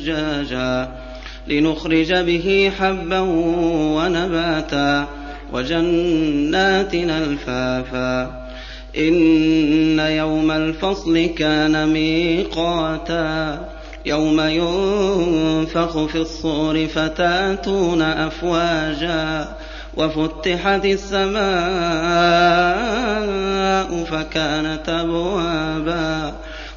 ثجاجا لنخرج به حبا ونباتا وجنات الفافا إن يوم الفصل كان ميقاتا يوم ينفخ في الصور فتاتون أفواجا وفتحت السماء فكانت أبوابا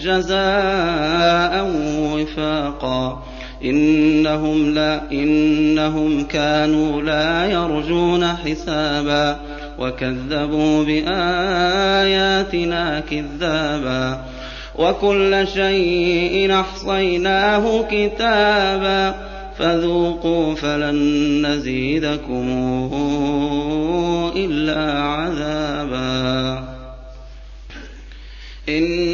جزاء وفاقا. إنهم لا إنهم كانوا لا يرجون حسابا. وكذبوا بآياتنا كذابا. وكل شيء أحصيناه كتابا. فذوقوا فلن نزيدكم إلا عذابا. إن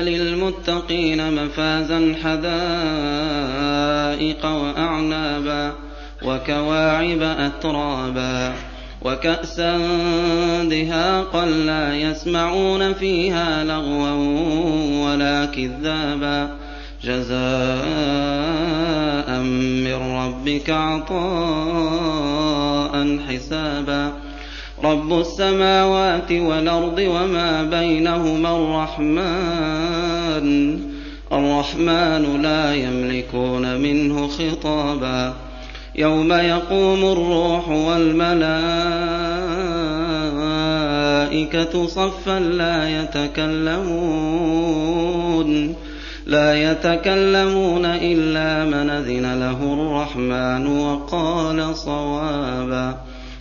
للمتقين مفازا حدائق وأعنابا وكواعب أترابا وكأسا دهاقا لا يسمعون فيها لغوا ولا كذابا جزاء من ربك عطاء حسابا رب السماوات والأرض وما بينهما الرحمن. الرحمن لا يملكون منه خطابا. يوم يقوم الروح والملائكة صفا لا يتكلمون. لا يتكلمون إلا من أذن له الرحمن وقال صوابا.